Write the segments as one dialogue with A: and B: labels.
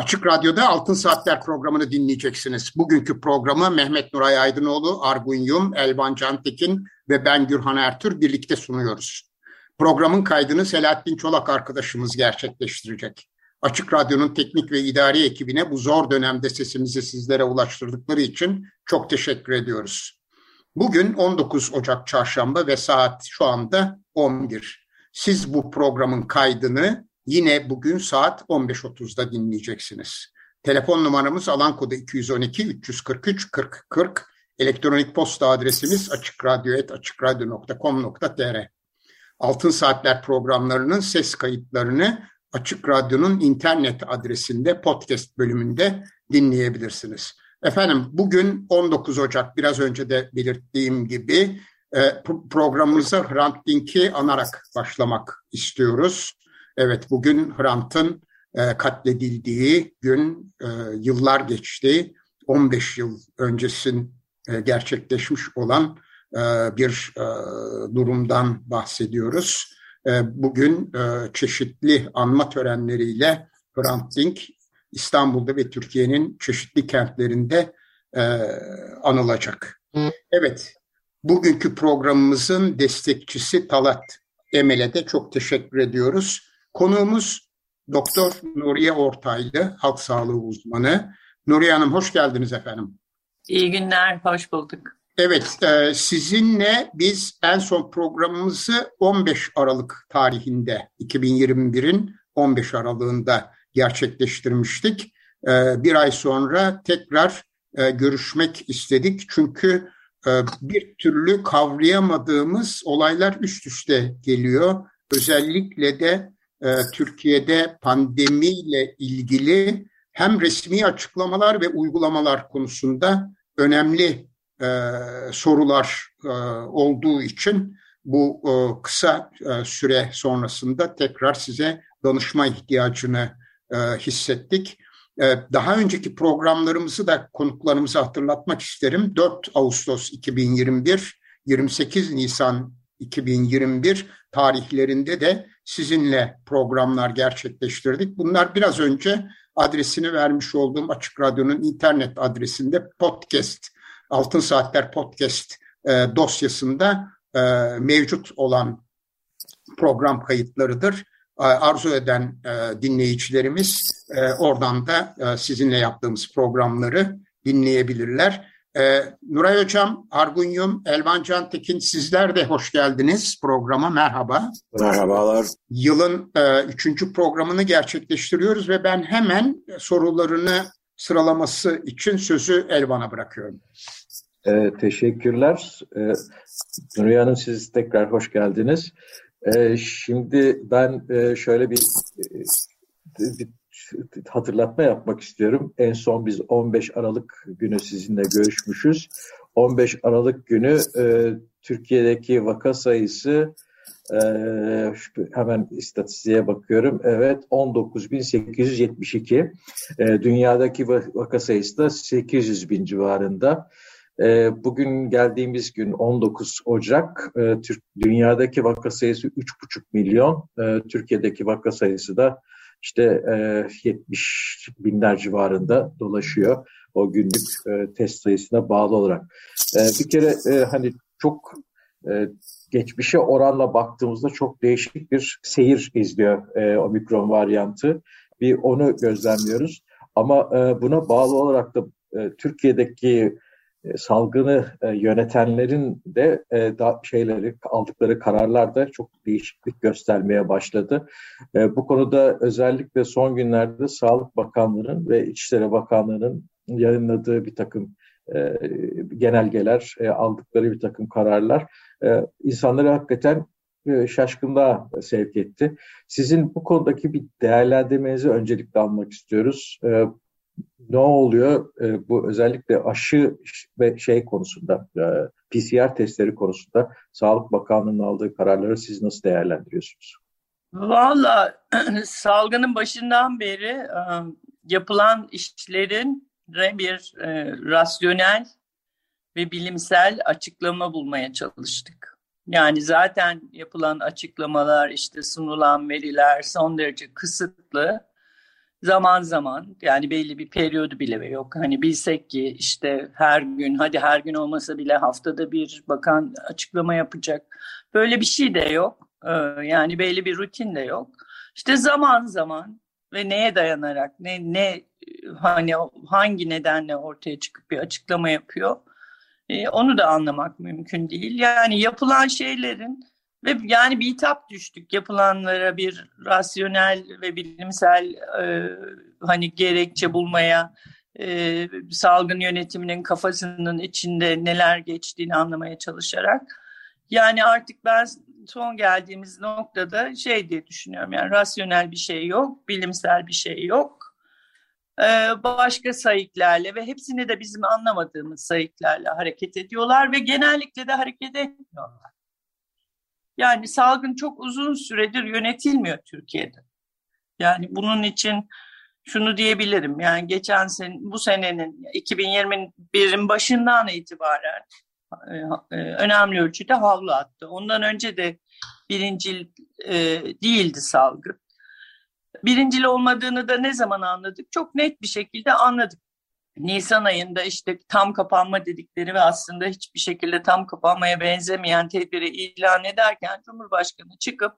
A: Açık Radyo'da Altın Saatler programını dinleyeceksiniz. Bugünkü programı Mehmet Nuray Aydınoğlu, Argun Yum, Elvan Cantekin ve ben Gürhan Ertür birlikte sunuyoruz. Programın kaydını Selahattin Çolak arkadaşımız gerçekleştirecek. Açık Radyo'nun teknik ve idari ekibine bu zor dönemde sesimizi sizlere ulaştırdıkları için çok teşekkür ediyoruz. Bugün 19 Ocak Çarşamba ve saat şu anda 11. Siz bu programın kaydını yine bugün saat 15.30'da dinleyeceksiniz. Telefon numaramız alan kodu 212 343 40 40. Elektronik posta adresimiz açıkradyo.com.tr Altın Saatler programlarının ses kayıtlarını Açık Radyo'nun internet adresinde podcast bölümünde dinleyebilirsiniz. Efendim bugün 19 Ocak biraz önce de belirttiğim gibi e, programımıza Hrant Dink'i anarak başlamak istiyoruz. Evet bugün Hrant'ın e, katledildiği gün e, yıllar geçti. 15 yıl öncesin gerçekleşmiş olan bir durumdan bahsediyoruz. Bugün çeşitli anma törenleriyle Hrant Dink İstanbul'da ve Türkiye'nin çeşitli kentlerinde anılacak. Evet, bugünkü programımızın destekçisi Talat Emel'e de çok teşekkür ediyoruz. Konuğumuz Doktor Nuriye Ortaylı, halk sağlığı uzmanı. Nuriye Hanım hoş geldiniz efendim.
B: İyi günler, hoş bulduk.
A: Evet, e, sizinle biz en son programımızı 15 Aralık tarihinde, 2021'in 15 Aralık'ında gerçekleştirmiştik. E, bir ay sonra tekrar e, görüşmek istedik. Çünkü bir türlü kavrayamadığımız olaylar üst üste geliyor. Özellikle de Türkiye'de pandemiyle ilgili hem resmi açıklamalar ve uygulamalar konusunda önemli e, sorular e, olduğu için bu e, kısa e, süre sonrasında tekrar size danışma ihtiyacını e, hissettik. E, daha önceki programlarımızı da konuklarımıza hatırlatmak isterim. 4 Ağustos 2021, 28 Nisan 2021 tarihlerinde de sizinle programlar gerçekleştirdik. Bunlar biraz önce adresini vermiş olduğum Açık Radyo'nun internet adresinde podcast Altın Saatler Podcast e, dosyasında e, mevcut olan program kayıtlarıdır. Arzu eden e, dinleyicilerimiz e, oradan da e, sizinle yaptığımız programları dinleyebilirler. E, Nuray Hocam, Argunyum, Elvan Cantekin sizler de hoş geldiniz programa. Merhaba.
C: Merhabalar.
A: Yılın e, üçüncü programını gerçekleştiriyoruz ve ben hemen sorularını sıralaması için sözü Elvan'a bırakıyorum.
C: E, teşekkürler. E, Nuriye Hanım siz tekrar hoş geldiniz. E, şimdi ben e, şöyle bir, e, bir hatırlatma yapmak istiyorum. En son biz 15 Aralık günü sizinle görüşmüşüz. 15 Aralık günü e, Türkiye'deki vaka sayısı e, hemen istatistiğe bakıyorum. Evet 19.872. E, dünyadaki vaka sayısı da 800 bin civarında. E, bugün geldiğimiz gün 19 Ocak. E, Türk, dünyadaki vaka sayısı 3,5 milyon. E, Türkiye'deki vaka sayısı da işte e, 70 binler civarında dolaşıyor o günlük e, test sayısına bağlı olarak. E, bir kere e, hani çok e, geçmişe oranla baktığımızda çok değişik bir seyir izliyor e, omikron varyantı. Bir onu gözlemliyoruz. Ama e, buna bağlı olarak da e, Türkiye'deki salgını e, yönetenlerin de e, da şeyleri aldıkları kararlarda çok değişiklik göstermeye başladı. Bu konuda özellikle son günlerde Sağlık Bakanlığı'nın ve İçişleri Bakanlığı'nın yayınladığı bir takım e, genelgeler, e, aldıkları bir takım kararlar e, insanları hakikaten e, şaşkınlığa sevk etti. Sizin bu konudaki bir değerlendirmenizi öncelikle almak istiyoruz. Ne oluyor e, bu özellikle aşı ve şey konusunda e, PCR testleri konusunda Sağlık Bakanlığı'nın aldığı kararları siz nasıl değerlendiriyorsunuz?
B: Valla salgının başından beri e, yapılan işlerin bir e, rasyonel ve bilimsel açıklama bulmaya çalıştık. Yani zaten yapılan açıklamalar, işte sunulan veriler son derece kısıtlı. Zaman zaman yani belli bir periyodu bile yok. Hani bilsek ki işte her gün, hadi her gün olmasa bile haftada bir bakan açıklama yapacak. Böyle bir şey de yok. Ee, yani belli bir rutin de yok. İşte zaman zaman ve neye dayanarak, ne ne hani hangi nedenle ortaya çıkıp bir açıklama yapıyor e, onu da anlamak mümkün değil. Yani yapılan şeylerin ve yani bir hitap düştük yapılanlara bir rasyonel ve bilimsel e, hani gerekçe bulmaya, e, salgın yönetiminin kafasının içinde neler geçtiğini anlamaya çalışarak. Yani artık ben son geldiğimiz noktada şey diye düşünüyorum yani rasyonel bir şey yok, bilimsel bir şey yok ee, başka sayıklarla ve hepsini de bizim anlamadığımız sayıklarla hareket ediyorlar ve genellikle de hareket etmiyorlar. Yani salgın çok uzun süredir yönetilmiyor Türkiye'de. Yani bunun için şunu diyebilirim. Yani geçen sene, bu senenin 2021'in başından itibaren e, e, önemli ölçüde havlu attı. Ondan önce de birincil e, değildi salgın. Birincil olmadığını da ne zaman anladık? Çok net bir şekilde anladık. Nisan ayında işte tam kapanma dedikleri ve aslında hiçbir şekilde tam kapanmaya benzemeyen tedbiri ilan ederken Cumhurbaşkanı çıkıp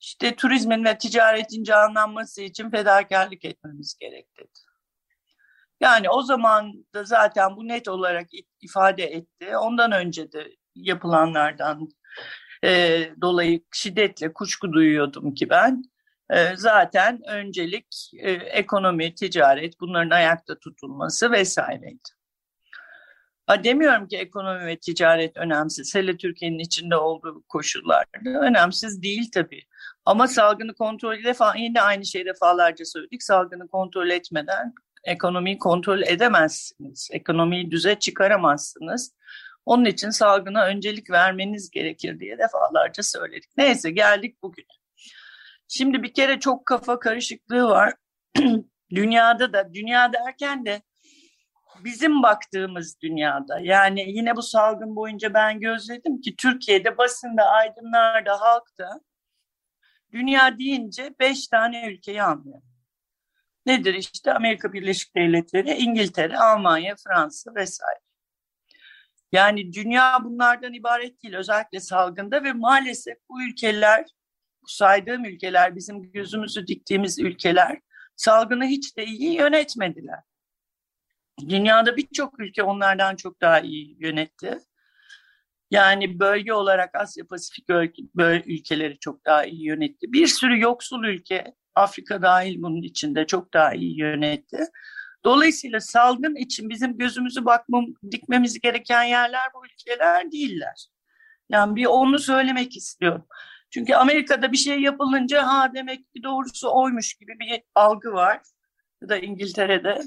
B: işte turizmin ve ticaretin canlanması için fedakarlık etmemiz gerek dedi. Yani o zaman da zaten bu net olarak ifade etti. Ondan önce de yapılanlardan e, dolayı şiddetle kuşku duyuyordum ki ben. Ee, zaten öncelik e, ekonomi, ticaret bunların ayakta tutulması vesaireydi. Ha, demiyorum ki ekonomi ve ticaret önemsiz. Hele Türkiye'nin içinde olduğu koşullarda önemsiz değil tabii. Ama salgını kontrol defa yine aynı şeyi defalarca söyledik. Salgını kontrol etmeden ekonomiyi kontrol edemezsiniz. Ekonomiyi düze çıkaramazsınız. Onun için salgına öncelik vermeniz gerekir diye defalarca söyledik. Neyse geldik bugün. Şimdi bir kere çok kafa karışıklığı var. dünyada da, dünya derken de bizim baktığımız dünyada. Yani yine bu salgın boyunca ben gözledim ki Türkiye'de basında, aydınlarda, halkta dünya deyince beş tane ülkeyi anlıyor. Nedir işte Amerika Birleşik Devletleri, İngiltere, Almanya, Fransa vesaire. Yani dünya bunlardan ibaret değil özellikle salgında ve maalesef bu ülkeler saydığım ülkeler, bizim gözümüzü diktiğimiz ülkeler salgını hiç de iyi yönetmediler. Dünyada birçok ülke onlardan çok daha iyi yönetti. Yani bölge olarak Asya Pasifik ülkeleri çok daha iyi yönetti. Bir sürü yoksul ülke, Afrika dahil bunun içinde çok daha iyi yönetti. Dolayısıyla salgın için bizim gözümüzü bakmam, dikmemiz gereken yerler bu ülkeler değiller. Yani bir onu söylemek istiyorum. Çünkü Amerika'da bir şey yapılınca ha demek ki doğrusu oymuş gibi bir algı var. Ya da İngiltere'de.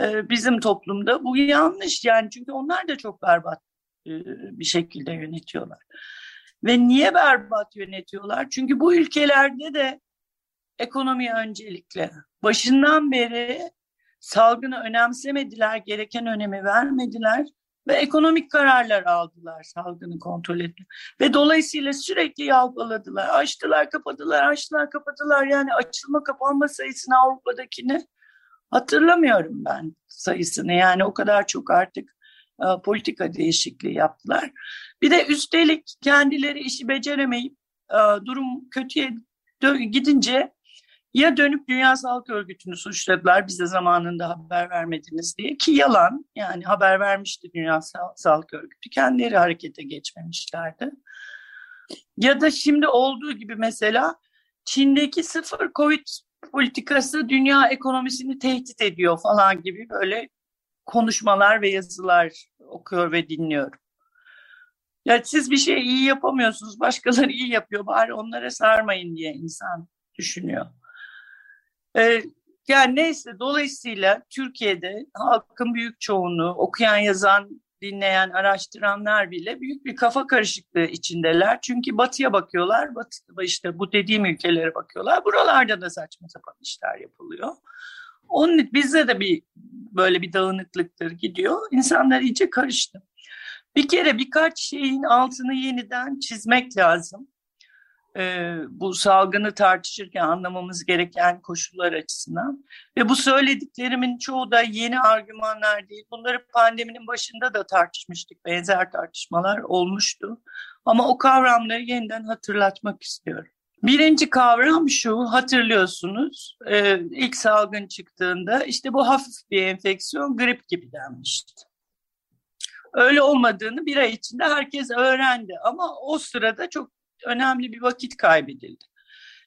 B: Ee, bizim toplumda bu yanlış yani çünkü onlar da çok berbat e, bir şekilde yönetiyorlar. Ve niye berbat yönetiyorlar? Çünkü bu ülkelerde de ekonomi öncelikle. Başından beri salgını önemsemediler, gereken önemi vermediler ve ekonomik kararlar aldılar salgını kontrol etmek. Ve dolayısıyla sürekli yalpaladılar. Açtılar, kapadılar, açtılar, kapadılar. Yani açılma kapanma sayısını Avrupa'dakini hatırlamıyorum ben sayısını. Yani o kadar çok artık e, politika değişikliği yaptılar. Bir de üstelik kendileri işi beceremeyip e, durum kötüye gidince ya dönüp Dünya Sağlık Örgütü'nü suçladılar bize zamanında haber vermediniz diye ki yalan yani haber vermişti Dünya Sağlık Örgütü kendileri harekete geçmemişlerdi. Ya da şimdi olduğu gibi mesela Çin'deki sıfır Covid politikası dünya ekonomisini tehdit ediyor falan gibi böyle konuşmalar ve yazılar okuyor ve dinliyorum. Ya siz bir şey iyi yapamıyorsunuz, başkaları iyi yapıyor, bari onlara sarmayın diye insan düşünüyor. Ee, yani neyse dolayısıyla Türkiye'de halkın büyük çoğunluğu okuyan, yazan, dinleyen, araştıranlar bile büyük bir kafa karışıklığı içindeler. Çünkü batıya bakıyorlar, batı, işte bu dediğim ülkelere bakıyorlar. Buralarda da saçma sapan işler yapılıyor. Onun bizde de bir böyle bir dağınıklıktır gidiyor. İnsanlar iyice karıştı. Bir kere birkaç şeyin altını yeniden çizmek lazım. Ee, bu salgını tartışırken anlamamız gereken koşullar açısından. Ve bu söylediklerimin çoğu da yeni argümanlar değil. Bunları pandeminin başında da tartışmıştık. Benzer tartışmalar olmuştu. Ama o kavramları yeniden hatırlatmak istiyorum. Birinci kavram şu, hatırlıyorsunuz e, ilk salgın çıktığında işte bu hafif bir enfeksiyon grip gibi denmişti. Öyle olmadığını bir ay içinde herkes öğrendi ama o sırada çok önemli bir vakit kaybedildi.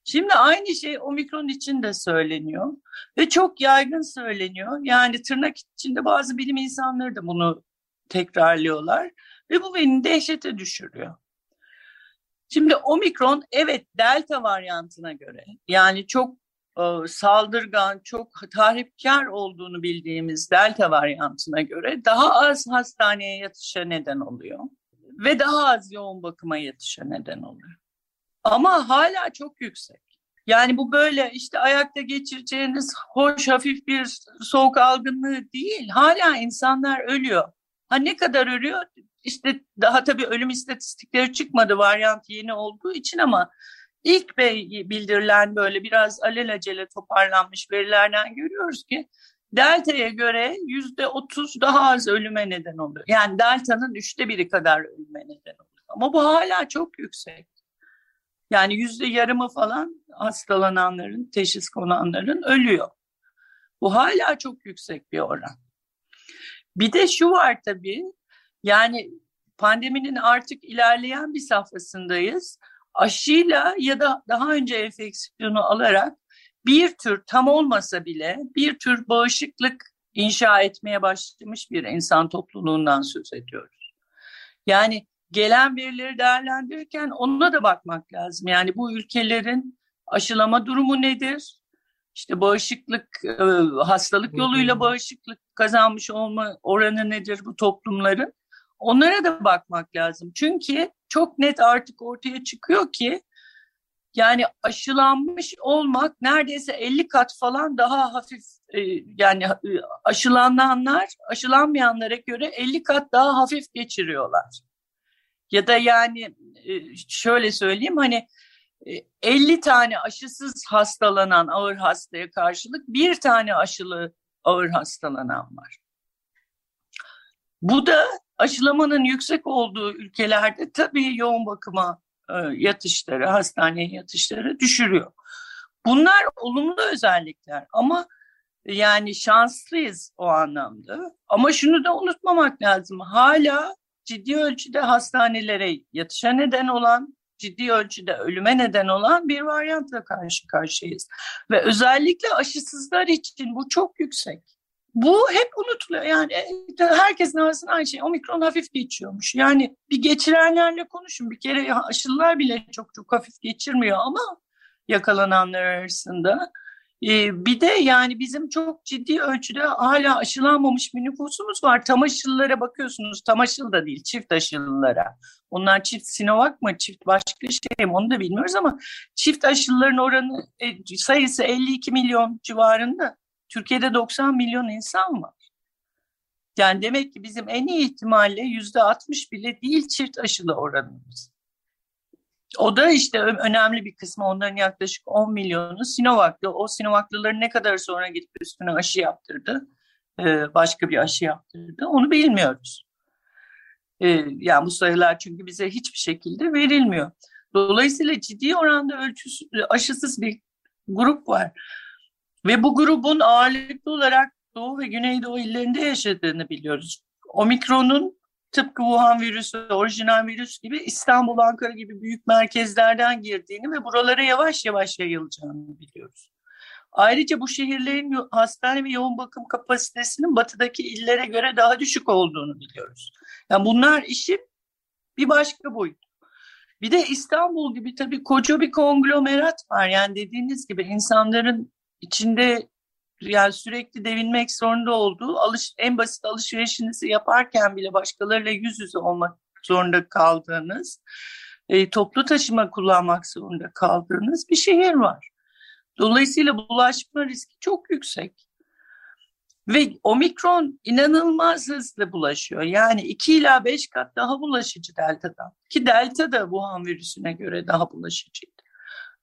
B: Şimdi aynı şey omikron için de söyleniyor ve çok yaygın söyleniyor. Yani tırnak içinde bazı bilim insanları da bunu tekrarlıyorlar ve bu beni dehşete düşürüyor. Şimdi omikron evet delta varyantına göre yani çok e, saldırgan, çok tahripkar olduğunu bildiğimiz delta varyantına göre daha az hastaneye yatışa neden oluyor ve daha az yoğun bakıma yatışa neden oluyor. Ama hala çok yüksek. Yani bu böyle işte ayakta geçireceğiniz hoş hafif bir soğuk algınlığı değil. Hala insanlar ölüyor. Ha ne kadar ölüyor? İşte daha tabii ölüm istatistikleri çıkmadı varyant yeni olduğu için ama ilk bildirilen böyle biraz alelacele toparlanmış verilerden görüyoruz ki Delta'ya göre yüzde otuz daha az ölüme neden oluyor. Yani Delta'nın üçte biri kadar ölüme neden oluyor. Ama bu hala çok yüksek. Yani yüzde yarımı falan hastalananların, teşhis konanların ölüyor. Bu hala çok yüksek bir oran. Bir de şu var tabii, yani pandeminin artık ilerleyen bir safhasındayız. Aşıyla ya da daha önce enfeksiyonu alarak bir tür tam olmasa bile bir tür bağışıklık inşa etmeye başlamış bir insan topluluğundan söz ediyoruz. Yani gelen verileri değerlendirirken ona da bakmak lazım. Yani bu ülkelerin aşılama durumu nedir? İşte bağışıklık, e, hastalık yoluyla bağışıklık kazanmış olma oranı nedir bu toplumların? Onlara da bakmak lazım. Çünkü çok net artık ortaya çıkıyor ki yani aşılanmış olmak neredeyse 50 kat falan daha hafif e, yani e, aşılananlar aşılanmayanlara göre 50 kat daha hafif geçiriyorlar. Ya da yani e, şöyle söyleyeyim hani 50 tane aşısız hastalanan ağır hastaya karşılık bir tane aşılı ağır hastalanan var. Bu da aşılamanın yüksek olduğu ülkelerde tabii yoğun bakıma yatışları, hastaneye yatışları düşürüyor. Bunlar olumlu özellikler ama yani şanslıyız o anlamda. Ama şunu da unutmamak lazım. Hala ciddi ölçüde hastanelere yatışa neden olan, ciddi ölçüde ölüme neden olan bir varyantla karşı karşıyayız. Ve özellikle aşısızlar için bu çok yüksek. Bu hep unutuluyor. Yani e, herkesin arasında aynı şey. Omikron hafif geçiyormuş. Yani bir geçirenlerle konuşun. Bir kere aşılılar bile çok çok hafif geçirmiyor ama yakalananlar arasında. Ee, bir de yani bizim çok ciddi ölçüde hala aşılanmamış bir nüfusumuz var. Tam aşılılara bakıyorsunuz. Tam aşılı da değil, çift aşılılara. Onlar çift Sinovac mı, çift başka şey mi onu da bilmiyoruz ama çift aşılıların oranı e, sayısı 52 milyon civarında. Türkiye'de 90 milyon insan var. Yani demek ki bizim en iyi ihtimalle yüzde 60 bile değil çift aşılı oranımız. O da işte önemli bir kısmı onların yaklaşık 10 milyonu Sinovac'lı. O Sinovac'lıların ne kadar sonra gidip üstüne aşı yaptırdı, e, başka bir aşı yaptırdı onu bilmiyoruz. E, yani bu sayılar çünkü bize hiçbir şekilde verilmiyor. Dolayısıyla ciddi oranda ölçüsüz, aşısız bir grup var. Ve bu grubun ağırlıklı olarak Doğu ve Güneydoğu illerinde yaşadığını biliyoruz. Omikron'un tıpkı Wuhan virüsü, orijinal virüs gibi İstanbul, Ankara gibi büyük merkezlerden girdiğini ve buralara yavaş yavaş yayılacağını biliyoruz. Ayrıca bu şehirlerin hastane ve yoğun bakım kapasitesinin batıdaki illere göre daha düşük olduğunu biliyoruz. Yani bunlar işin bir başka boyut. Bir de İstanbul gibi tabii koca bir konglomerat var. Yani dediğiniz gibi insanların içinde yani sürekli devinmek zorunda olduğu alış, en basit alışverişinizi yaparken bile başkalarıyla yüz yüze olmak zorunda kaldığınız, e, toplu taşıma kullanmak zorunda kaldığınız bir şehir var. Dolayısıyla bulaşma riski çok yüksek. Ve omikron inanılmaz hızlı bulaşıyor. Yani 2 ila 5 kat daha bulaşıcı delta'dan. Ki delta da Wuhan virüsüne göre daha bulaşıcıydı.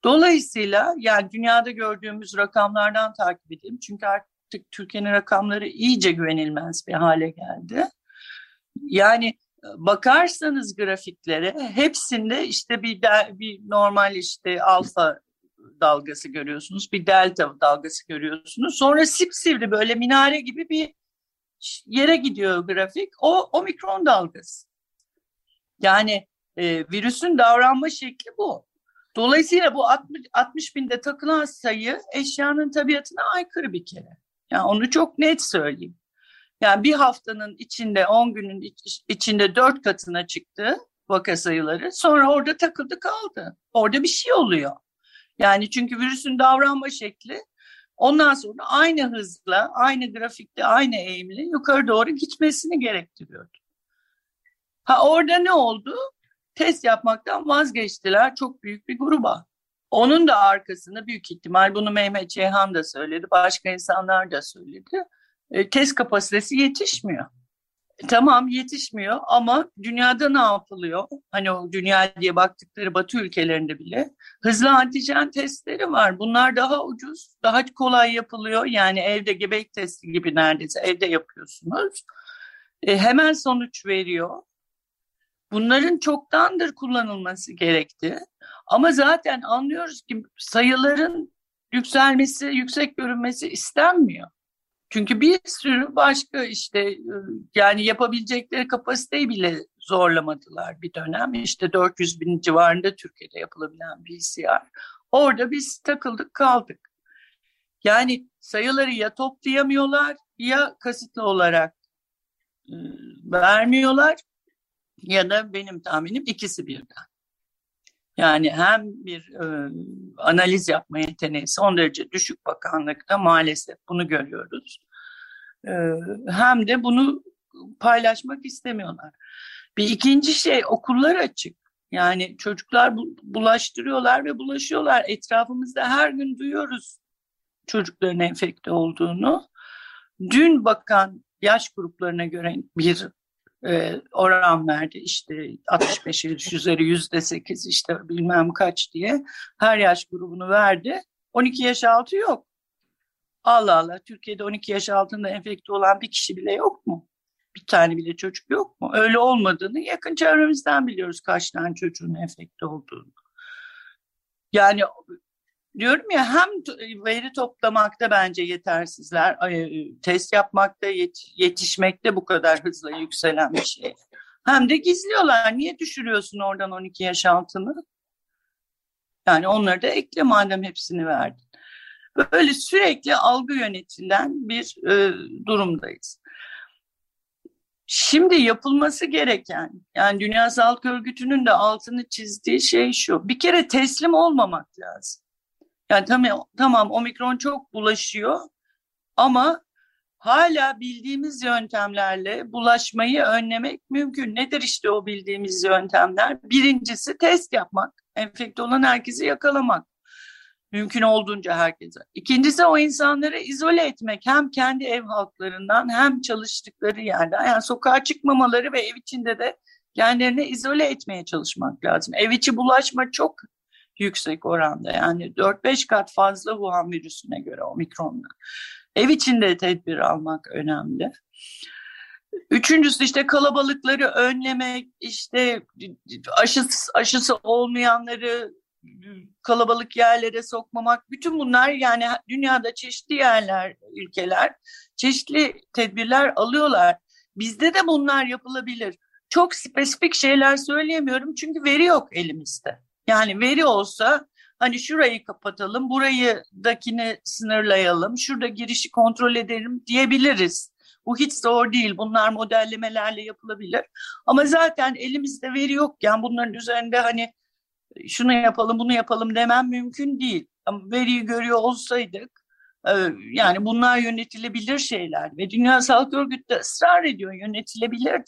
B: Dolayısıyla yani dünyada gördüğümüz rakamlardan takip edeyim. Çünkü artık Türkiye'nin rakamları iyice güvenilmez bir hale geldi. Yani e, bakarsanız grafiklere hepsinde işte bir, bir normal işte alfa dalgası görüyorsunuz. Bir delta dalgası görüyorsunuz. Sonra sipsivri böyle minare gibi bir yere gidiyor grafik. O omikron dalgası. Yani e, virüsün davranma şekli bu. Dolayısıyla bu 60, 60 binde takılan sayı eşyanın tabiatına aykırı bir kere. Yani onu çok net söyleyeyim. Yani bir haftanın içinde 10 günün içinde 4 katına çıktı vaka sayıları. Sonra orada takıldı kaldı. Orada bir şey oluyor. Yani çünkü virüsün davranma şekli ondan sonra aynı hızla, aynı grafikte, aynı eğimle yukarı doğru gitmesini gerektiriyordu. Ha orada ne oldu? Test yapmaktan vazgeçtiler çok büyük bir gruba. Onun da arkasında büyük ihtimal bunu Mehmet Ceyhan da söyledi, başka insanlar da söyledi. E, test kapasitesi yetişmiyor. Tamam yetişmiyor ama dünyada ne yapılıyor? Hani o dünya diye baktıkları batı ülkelerinde bile hızlı antijen testleri var. Bunlar daha ucuz, daha kolay yapılıyor. Yani evde gebek testi gibi neredeyse evde yapıyorsunuz. E, hemen sonuç veriyor. Bunların çoktandır kullanılması gerekti. Ama zaten anlıyoruz ki sayıların yükselmesi, yüksek görünmesi istenmiyor. Çünkü bir sürü başka işte e, yani yapabilecekleri kapasiteyi bile zorlamadılar bir dönem. İşte 400 bin civarında Türkiye'de yapılabilen PCR. Orada biz takıldık kaldık. Yani sayıları ya toplayamıyorlar ya kasıtlı olarak e, vermiyorlar ya da benim tahminim ikisi birden. Yani hem bir e, analiz yapma yeteneği son derece düşük bakanlıkta maalesef bunu görüyoruz. E, hem de bunu paylaşmak istemiyorlar. Bir ikinci şey okullar açık. Yani çocuklar bulaştırıyorlar ve bulaşıyorlar. Etrafımızda her gün duyuyoruz çocukların enfekte olduğunu. Dün bakan yaş gruplarına göre bir e, oran verdi işte 65 yaş üzeri yüzde 8 işte bilmem kaç diye her yaş grubunu verdi. 12 yaş altı yok. Allah Allah Türkiye'de 12 yaş altında enfekte olan bir kişi bile yok mu? Bir tane bile çocuk yok mu? Öyle olmadığını yakın çevremizden biliyoruz kaç tane çocuğun enfekte olduğunu. Yani diyorum ya hem veri toplamakta bence yetersizler, test yapmakta, yetişmekte bu kadar hızla yükselen bir şey. Hem de gizliyorlar. Niye düşürüyorsun oradan 12 yaş altını? Yani onları da ekle madem hepsini verdin. Böyle sürekli algı yönetilen bir e, durumdayız. Şimdi yapılması gereken, yani Dünya Sağlık Örgütü'nün de altını çizdiği şey şu. Bir kere teslim olmamak lazım. Yani tamam, tamam omikron çok bulaşıyor ama hala bildiğimiz yöntemlerle bulaşmayı önlemek mümkün. Nedir işte o bildiğimiz yöntemler? Birincisi test yapmak. Enfekte olan herkesi yakalamak. Mümkün olduğunca herkese. İkincisi o insanları izole etmek. Hem kendi ev halklarından hem çalıştıkları yerden. Yani sokağa çıkmamaları ve ev içinde de kendilerini izole etmeye çalışmak lazım. Ev içi bulaşma çok yüksek oranda. Yani 4-5 kat fazla Wuhan virüsüne göre omikronla. Ev içinde tedbir almak önemli. Üçüncüsü işte kalabalıkları önlemek, işte aşısı, aşısı olmayanları kalabalık yerlere sokmamak. Bütün bunlar yani dünyada çeşitli yerler, ülkeler çeşitli tedbirler alıyorlar. Bizde de bunlar yapılabilir. Çok spesifik şeyler söyleyemiyorum çünkü veri yok elimizde. Yani veri olsa Hani şurayı kapatalım, burayı dakini sınırlayalım, şurada girişi kontrol edelim diyebiliriz. Bu hiç zor değil. Bunlar modellemelerle yapılabilir. Ama zaten elimizde veri yokken bunların üzerinde hani şunu yapalım, bunu yapalım demem mümkün değil. Ama veriyi görüyor olsaydık e, yani bunlar yönetilebilir şeyler ve Dünya Sağlık Örgütü de ısrar ediyor yönetilebilir.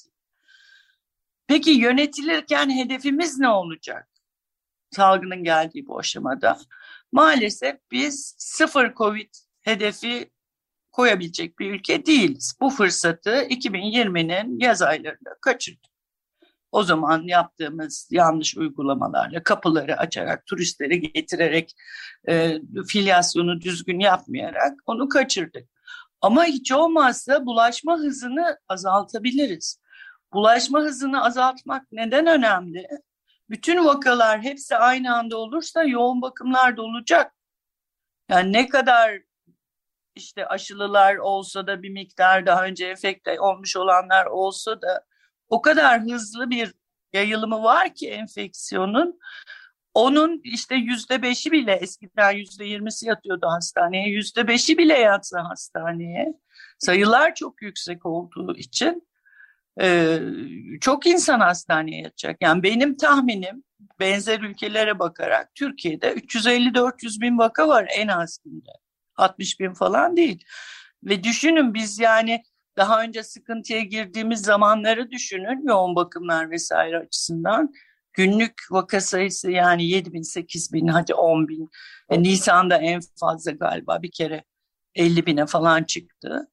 B: Peki yönetilirken hedefimiz ne olacak? Salgının geldiği bu aşamada. Maalesef biz sıfır Covid hedefi koyabilecek bir ülke değiliz. Bu fırsatı 2020'nin yaz aylarında kaçırdık. O zaman yaptığımız yanlış uygulamalarla kapıları açarak, turistleri getirerek, e, filyasyonu düzgün yapmayarak onu kaçırdık. Ama hiç olmazsa bulaşma hızını azaltabiliriz. Bulaşma hızını azaltmak neden önemli? Bütün vakalar hepsi aynı anda olursa yoğun bakımlar da olacak. Yani ne kadar işte aşılılar olsa da bir miktar daha önce enfekte olmuş olanlar olsa da o kadar hızlı bir yayılımı var ki enfeksiyonun onun işte yüzde beşi bile eskiden yüzde yirmisi yatıyordu hastaneye yüzde beşi bile yatsa hastaneye sayılar çok yüksek olduğu için e, çok insan hastaneye yatacak. Yani benim tahminim benzer ülkelere bakarak Türkiye'de 350-400 bin vaka var en az günde. 60 bin falan değil. Ve düşünün biz yani daha önce sıkıntıya girdiğimiz zamanları düşünün yoğun bakımlar vesaire açısından. Günlük vaka sayısı yani 7 bin, 8 bin, hadi 10 bin. E, Nisan'da en fazla galiba bir kere 50 bine falan çıktı.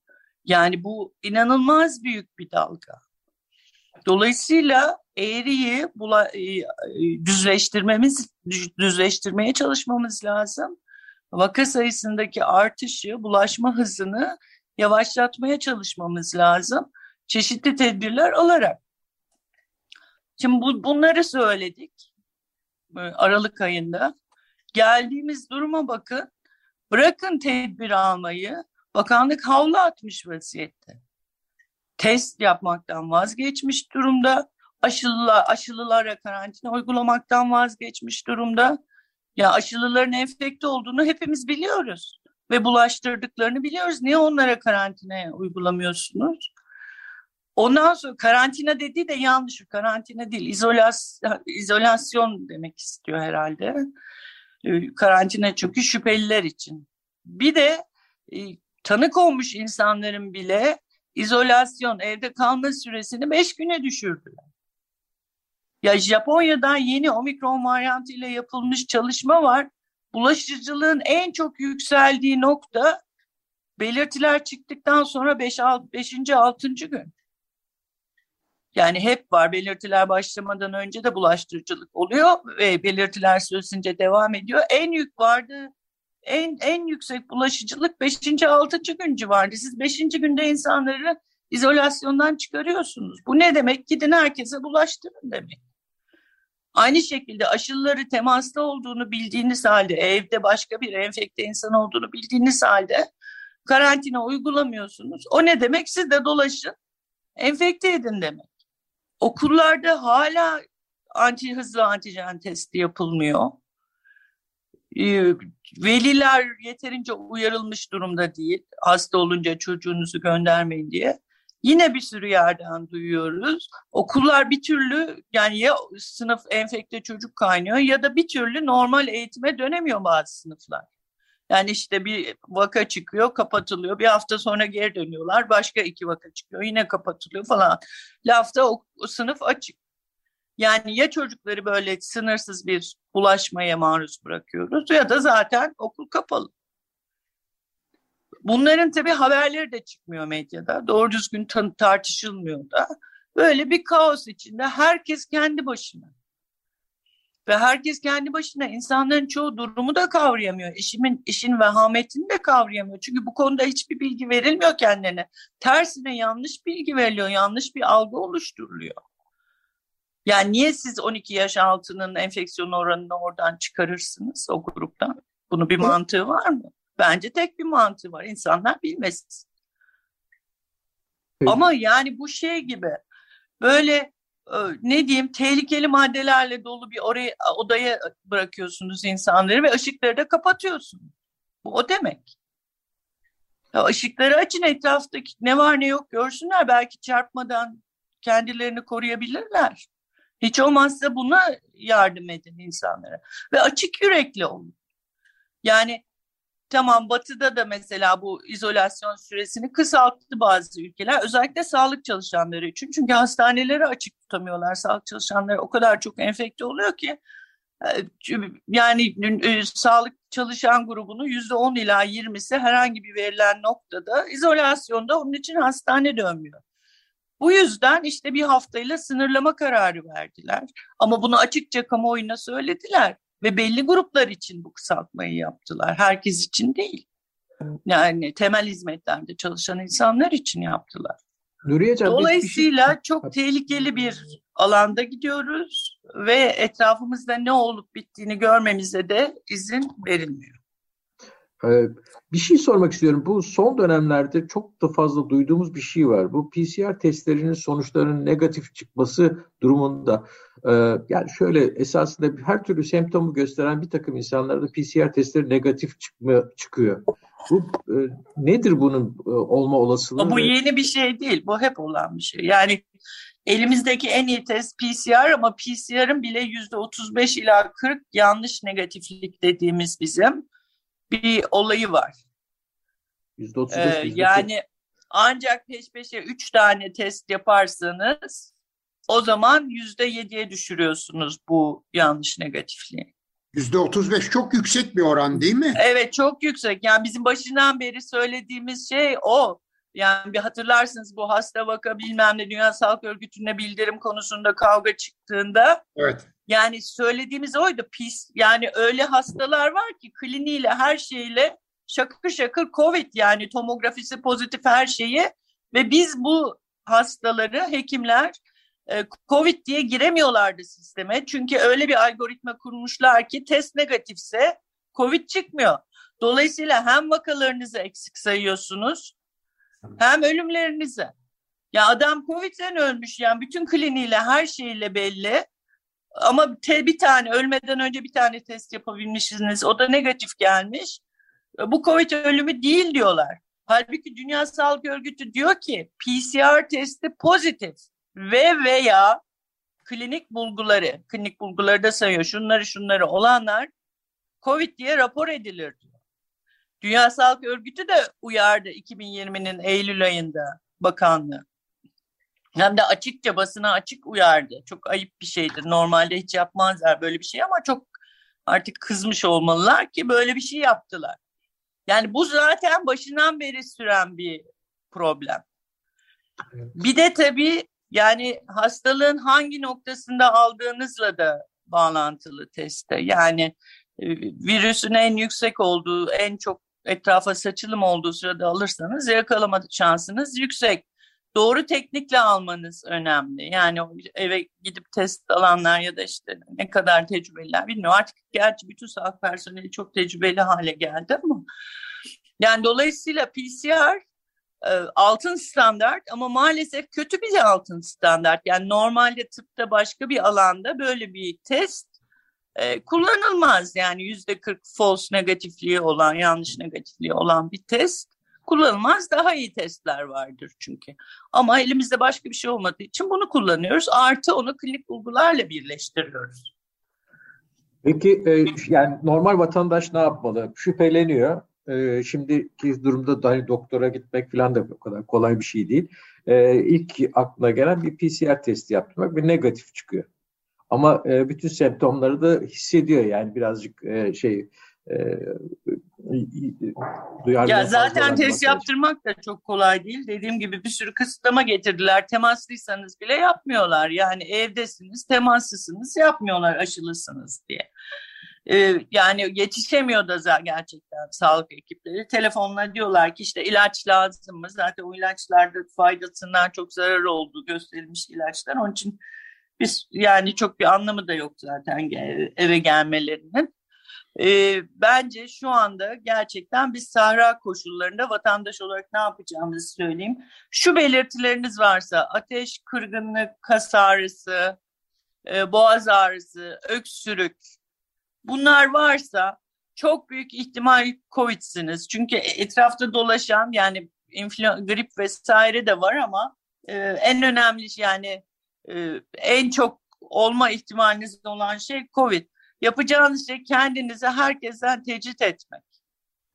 B: Yani bu inanılmaz büyük bir dalga. Dolayısıyla eğriyi bula, e, düzleştirmemiz, düzleştirmeye çalışmamız lazım. Vaka sayısındaki artışı, bulaşma hızını yavaşlatmaya çalışmamız lazım. Çeşitli tedbirler alarak. Şimdi bu, bunları söyledik e, Aralık ayında. Geldiğimiz duruma bakın. Bırakın tedbir almayı. Bakanlık havlu atmış vaziyette. Test yapmaktan vazgeçmiş durumda. Aşılılar, aşılılara karantina uygulamaktan vazgeçmiş durumda. Ya aşılıların enfekte olduğunu hepimiz biliyoruz ve bulaştırdıklarını biliyoruz. Niye onlara karantinaya uygulamıyorsunuz? Ondan sonra karantina dediği de yanlış. Karantina değil, izolasyon, izolasyon demek istiyor herhalde. Ee, karantina çünkü şüpheliler için. Bir de e, tanık olmuş insanların bile izolasyon, evde kalma süresini beş güne düşürdüler. Ya Japonya'dan yeni omikron varyantı ile yapılmış çalışma var bulaşıcılığın en çok yükseldiği nokta belirtiler çıktıktan sonra 5. 5. 6. gün. Yani hep var belirtiler başlamadan önce de bulaştırıcılık oluyor ve belirtiler süresince devam ediyor. En yük vardı en en yüksek bulaşıcılık 5. 6. gün civarında. Siz 5. günde insanları izolasyondan çıkarıyorsunuz. Bu ne demek? Gidin herkese bulaştırın demek. Aynı şekilde aşıları temasta olduğunu bildiğiniz halde, evde başka bir enfekte insan olduğunu bildiğiniz halde karantina uygulamıyorsunuz. O ne demek? Siz de dolaşın, enfekte edin demek. Okullarda hala anti hızlı antijen testi yapılmıyor. Ee, veliler yeterince uyarılmış durumda değil. Hasta olunca çocuğunuzu göndermeyin diye. Yine bir sürü yerden duyuyoruz. Okullar bir türlü yani ya sınıf enfekte çocuk kaynıyor ya da bir türlü normal eğitime dönemiyor bazı sınıflar. Yani işte bir vaka çıkıyor, kapatılıyor. Bir hafta sonra geri dönüyorlar. Başka iki vaka çıkıyor, yine kapatılıyor falan. Lafta o, o sınıf açık. Yani ya çocukları böyle sınırsız bir bulaşmaya maruz bırakıyoruz ya da zaten okul kapalı. Bunların tabii haberleri de çıkmıyor medyada. Doğru düzgün tartışılmıyor da. Böyle bir kaos içinde herkes kendi başına. Ve herkes kendi başına insanların çoğu durumu da kavrayamıyor. İşimin, işin vehametini de kavrayamıyor. Çünkü bu konuda hiçbir bilgi verilmiyor kendine. Tersine yanlış bilgi veriliyor, yanlış bir algı oluşturuluyor. Yani niye siz 12 yaş altının enfeksiyon oranını oradan çıkarırsınız o gruptan? Bunun bir mantığı var mı? Bence tek bir mantığı var. İnsanlar bilmesin. Ama yani bu şey gibi böyle e, ne diyeyim tehlikeli maddelerle dolu bir oraya odaya bırakıyorsunuz insanları ve ışıkları da kapatıyorsunuz. Bu o demek. Ya ışıkları açın etraftaki ne var ne yok görsünler belki çarpmadan kendilerini koruyabilirler. Hiç olmazsa buna yardım edin insanlara ve açık yürekli olun. Yani tamam batıda da mesela bu izolasyon süresini kısalttı bazı ülkeler özellikle sağlık çalışanları için. Çünkü hastaneleri açık tutamıyorlar. Sağlık çalışanları o kadar çok enfekte oluyor ki e, yani e, sağlık çalışan grubunun yüzde on ila yirmisi herhangi bir verilen noktada izolasyonda onun için hastane dönmüyor. Bu yüzden işte bir haftayla sınırlama kararı verdiler. Ama bunu açıkça kamuoyuna söylediler. Ve belli gruplar için bu kısaltmayı yaptılar. Herkes için değil. Yani temel hizmetlerde çalışan insanlar için yaptılar. Nuriyeciğim, Dolayısıyla şey... çok tehlikeli bir alanda gidiyoruz ve etrafımızda ne olup bittiğini görmemize de izin verilmiyor.
C: Ee, bir şey sormak istiyorum. Bu son dönemlerde çok da fazla duyduğumuz bir şey var. Bu PCR testlerinin sonuçlarının negatif çıkması durumunda e, yani şöyle esasında her türlü semptomu gösteren bir takım insanlarda PCR testleri negatif çıkma, çıkıyor. Bu e, nedir bunun e, olma olasılığı?
B: Bu yeni bir şey değil. Bu hep olan bir şey. Yani elimizdeki en iyi test PCR ama PCR'ın bile yüzde 35 ila 40 yanlış negatiflik dediğimiz bizim bir olayı var. %35, ee, yani ancak peş peşe üç tane test yaparsanız o zaman yüzde yediye düşürüyorsunuz bu yanlış negatifliği.
A: Yüzde otuz beş çok yüksek bir oran değil mi?
B: Evet çok yüksek. Yani bizim başından beri söylediğimiz şey o. Yani bir hatırlarsınız bu hasta vaka bilmem ne Dünya Sağlık Örgütü'ne bildirim konusunda kavga çıktığında.
A: Evet.
B: Yani söylediğimiz oydu pis. Yani öyle hastalar var ki kliniğiyle her şeyle şakır şakır Covid yani tomografisi pozitif her şeyi ve biz bu hastaları hekimler e, Covid diye giremiyorlardı sisteme. Çünkü öyle bir algoritma kurmuşlar ki test negatifse Covid çıkmıyor. Dolayısıyla hem vakalarınızı eksik sayıyorsunuz hem ölümlerinizi. Ya adam Covid'den ölmüş yani bütün kliniğiyle her şeyle belli. Ama te, bir tane ölmeden önce bir tane test yapabilmişsiniz. O da negatif gelmiş. E, bu COVID ölümü değil diyorlar. Halbuki Dünya Sağlık Örgütü diyor ki PCR testi pozitif ve veya klinik bulguları, klinik bulguları da sayıyor. Şunları şunları olanlar COVID diye rapor edilir diyor. Dünya Sağlık Örgütü de uyardı 2020'nin Eylül ayında bakanlığı. Hem de açıkça basına açık uyardı. Çok ayıp bir şeydir. Normalde hiç yapmazlar böyle bir şey ama çok artık kızmış olmalılar ki böyle bir şey yaptılar. Yani bu zaten başından beri süren bir problem. Bir de tabii yani hastalığın hangi noktasında aldığınızla da bağlantılı teste. Yani e, virüsün en yüksek olduğu, en çok etrafa saçılım olduğu sırada alırsanız yakalama şansınız yüksek doğru teknikle almanız önemli. Yani eve gidip test alanlar ya da işte ne kadar tecrübeliler bilmiyorum. Artık gerçi bütün sağlık personeli çok tecrübeli hale geldi ama yani dolayısıyla PCR e, altın standart ama maalesef kötü bir altın standart. Yani normalde tıpta başka bir alanda böyle bir test e, kullanılmaz. Yani yüzde 40 false negatifliği olan, yanlış negatifliği olan bir test kullanılmaz daha iyi testler vardır çünkü. Ama elimizde başka bir şey olmadığı için bunu kullanıyoruz. Artı onu klinik bulgularla birleştiriyoruz.
C: Peki e, yani normal vatandaş ne yapmalı? Şüpheleniyor. E, şimdiki durumda dahi doktora gitmek falan da o kadar kolay bir şey değil. E, ilk aklına gelen bir PCR testi yaptırmak ve negatif çıkıyor. Ama e, bütün semptomları da hissediyor yani birazcık e, şey e,
B: ya zaten test yaptırmak da çok kolay değil. Dediğim gibi bir sürü kısıtlama getirdiler. Temaslıysanız bile yapmıyorlar. Yani evdesiniz, temaslısınız, yapmıyorlar aşılısınız diye. Ee, yani yetişemiyor da gerçekten sağlık ekipleri. Telefonla diyorlar ki işte ilaç lazım mı? Zaten o ilaçlarda faydasından çok zarar olduğu gösterilmiş ilaçlar. Onun için biz yani çok bir anlamı da yok zaten eve gelmelerinin. E, bence şu anda gerçekten biz sahra koşullarında vatandaş olarak ne yapacağımızı söyleyeyim. Şu belirtileriniz varsa ateş, kırgınlık, kas ağrısı, e, boğaz ağrısı, öksürük bunlar varsa çok büyük ihtimal COVID'siniz. Çünkü etrafta dolaşan yani grip vesaire de var ama e, en önemli yani e, en çok olma ihtimaliniz olan şey COVID. Yapacağınız şey kendinizi herkesten tecrit etmek.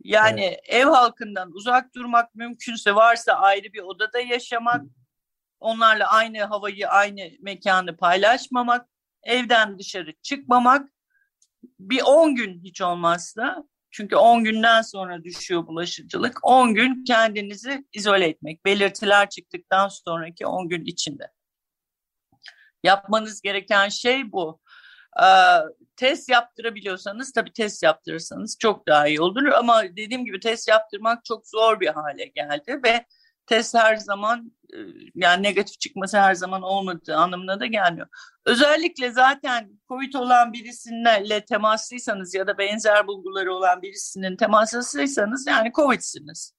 B: Yani evet. ev halkından uzak durmak mümkünse varsa ayrı bir odada yaşamak, onlarla aynı havayı, aynı mekanı paylaşmamak, evden dışarı çıkmamak, bir 10 gün hiç olmazsa çünkü 10 günden sonra düşüyor bulaşıcılık. 10 gün kendinizi izole etmek. Belirtiler çıktıktan sonraki 10 gün içinde. Yapmanız gereken şey bu. Ee, test yaptırabiliyorsanız tabii test yaptırırsanız çok daha iyi olur. Ama dediğim gibi test yaptırmak çok zor bir hale geldi ve test her zaman e, yani negatif çıkması her zaman olmadığı anlamına da gelmiyor. Özellikle zaten COVID olan birisiyle temaslıysanız ya da benzer bulguları olan birisinin temaslıysanız yani COVID'siniz.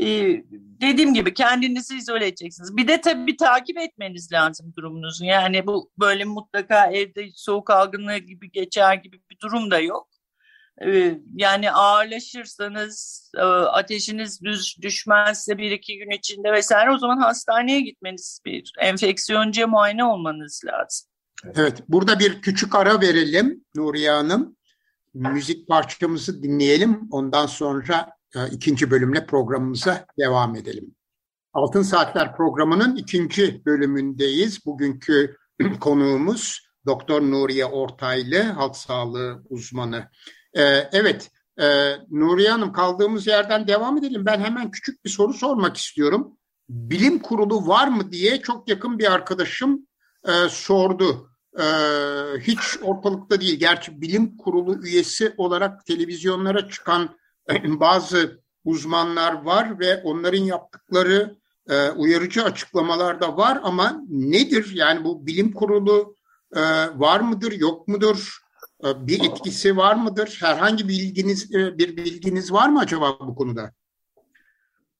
B: Ee, dediğim gibi kendinizi izole edeceksiniz. Bir de tabii takip etmeniz lazım durumunuzu. Yani bu böyle mutlaka evde soğuk algınlığı gibi geçer gibi bir durum da yok. Ee, yani ağırlaşırsanız, e, ateşiniz düz düşmezse bir iki gün içinde vesaire o zaman hastaneye gitmeniz bir enfeksiyoncuya muayene olmanız lazım.
A: Evet, burada bir küçük ara verelim Nuriye Hanım. Müzik parçamızı dinleyelim. Ondan sonra ikinci bölümle programımıza devam edelim. Altın Saatler programının ikinci bölümündeyiz. Bugünkü konuğumuz Doktor Nuriye Ortaylı, halk sağlığı uzmanı. Ee, evet, e, Nuriye Hanım kaldığımız yerden devam edelim. Ben hemen küçük bir soru sormak istiyorum. Bilim kurulu var mı diye çok yakın bir arkadaşım e, sordu. E, hiç ortalıkta değil. Gerçi bilim kurulu üyesi olarak televizyonlara çıkan e, bazı uzmanlar var ve onların yaptıkları e, uyarıcı açıklamalar da var ama nedir? Yani bu bilim kurulu e, var mıdır, yok mudur? Ee, bir etkisi var mıdır? Herhangi bir bilginiz e, bir bilginiz var mı acaba bu konuda?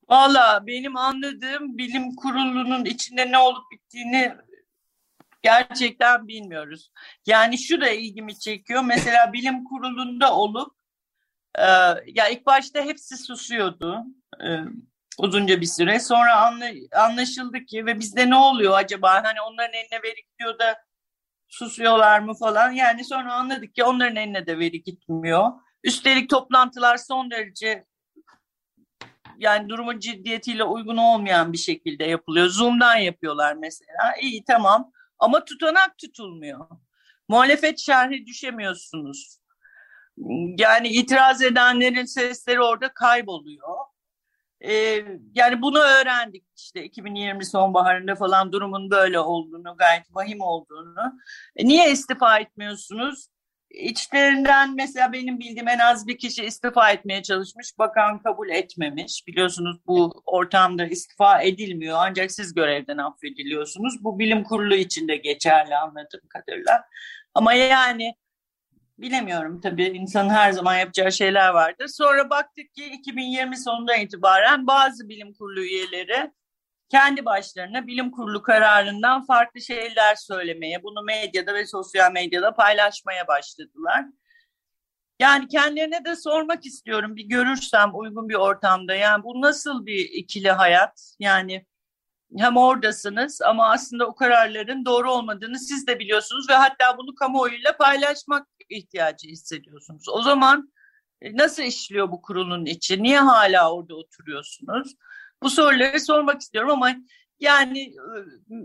B: Valla benim anladığım bilim kurulunun içinde ne olup bittiğini gerçekten bilmiyoruz. Yani şu da ilgimi çekiyor. Mesela bilim kurulunda olup e, ya ilk başta hepsi susuyordu e, uzunca bir süre. Sonra anla, anlaşıldı ki ve bizde ne oluyor acaba? Hani onların eline veriliyor da susuyorlar mı falan. Yani sonra anladık ki onların eline de veri gitmiyor. Üstelik toplantılar son derece yani durumun ciddiyetiyle uygun olmayan bir şekilde yapılıyor. Zoom'dan yapıyorlar mesela. İyi tamam ama tutanak tutulmuyor. Muhalefet şerhi düşemiyorsunuz. Yani itiraz edenlerin sesleri orada kayboluyor. Ee, yani bunu öğrendik işte 2020 sonbaharında falan durumun böyle olduğunu, gayet vahim olduğunu. E, niye istifa etmiyorsunuz? İçlerinden mesela benim bildiğim en az bir kişi istifa etmeye çalışmış. Bakan kabul etmemiş. Biliyorsunuz bu ortamda istifa edilmiyor. Ancak siz görevden affediliyorsunuz. Bu bilim kurulu için de geçerli anladığım kadarıyla. Ama yani bilemiyorum tabii insanın her zaman yapacağı şeyler vardır. Sonra baktık ki 2020 sonundan itibaren bazı bilim kurulu üyeleri kendi başlarına bilim kurulu kararından farklı şeyler söylemeye, bunu medyada ve sosyal medyada paylaşmaya başladılar. Yani kendilerine de sormak istiyorum bir görürsem uygun bir ortamda. Yani bu nasıl bir ikili hayat? Yani hem oradasınız ama aslında o kararların doğru olmadığını siz de biliyorsunuz ve hatta bunu kamuoyuyla paylaşmak ihtiyacı hissediyorsunuz. O zaman e, nasıl işliyor bu kurulun içi? Niye hala orada oturuyorsunuz? Bu soruları sormak istiyorum ama yani e,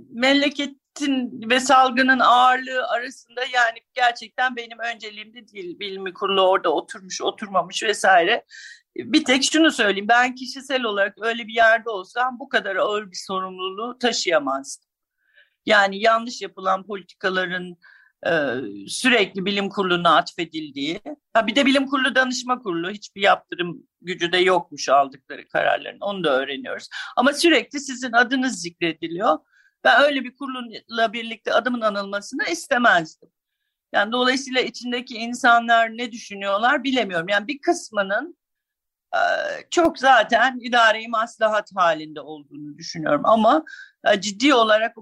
B: memleketin ve salgının ağırlığı arasında yani gerçekten benim önceliğimde değil bilimi kurulu orada oturmuş oturmamış vesaire. Bir tek şunu söyleyeyim ben kişisel olarak öyle bir yerde olsam bu kadar ağır bir sorumluluğu taşıyamazdım. Yani yanlış yapılan politikaların e, sürekli bilim kuruluna atfedildiği. Ha bir de bilim kurulu danışma kurulu hiçbir yaptırım gücü de yokmuş aldıkları kararların onu da öğreniyoruz. Ama sürekli sizin adınız zikrediliyor. Ben öyle bir kurulla birlikte adımın anılmasını istemezdim. Yani dolayısıyla içindeki insanlar ne düşünüyorlar bilemiyorum. Yani bir kısmının e, çok zaten idari maslahat halinde olduğunu düşünüyorum. Ama e, ciddi olarak